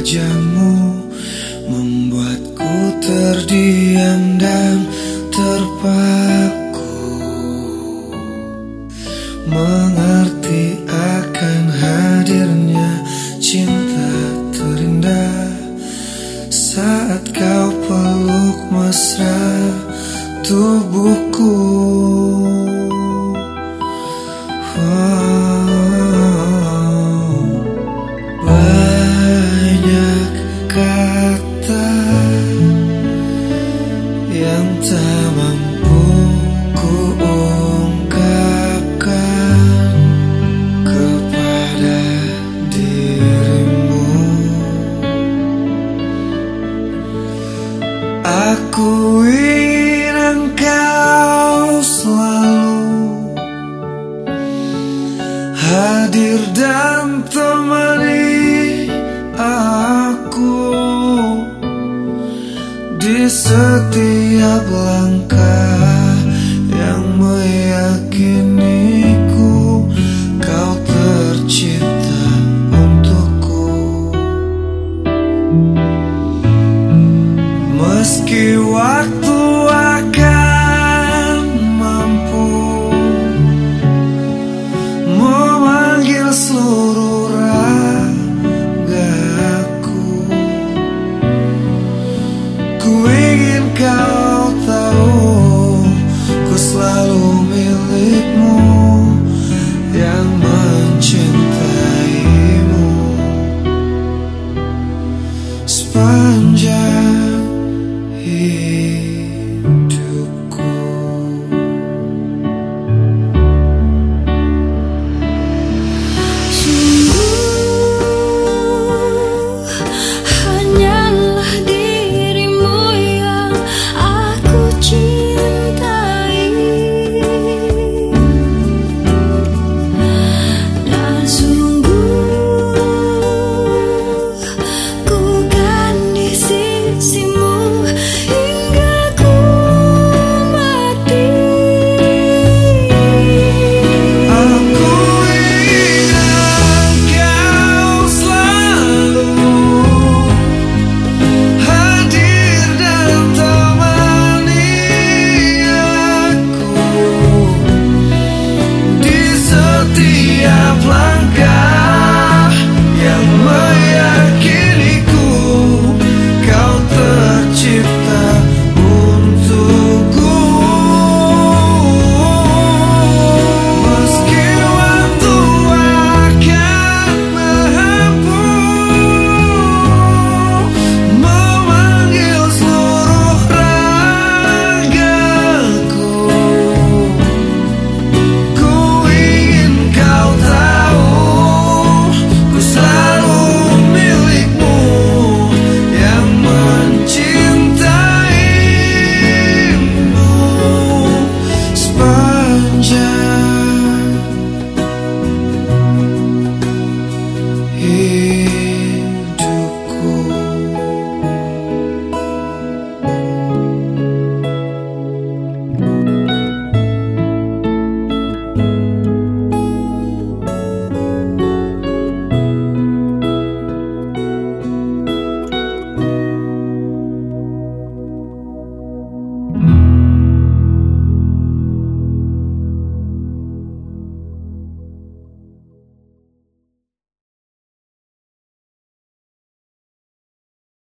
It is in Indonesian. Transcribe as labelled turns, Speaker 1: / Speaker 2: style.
Speaker 1: wajahmu Membuatku terdiam dan terpaku Mengerti akan hadirnya cinta terindah Saat kau peluk mesra tubuhku oh. Yang Setiap langkah yang meyakiniku Kau tercipta untukku. Meski waktu akan mampu Memanggil seluruh ragaku Ku ingin Yeah.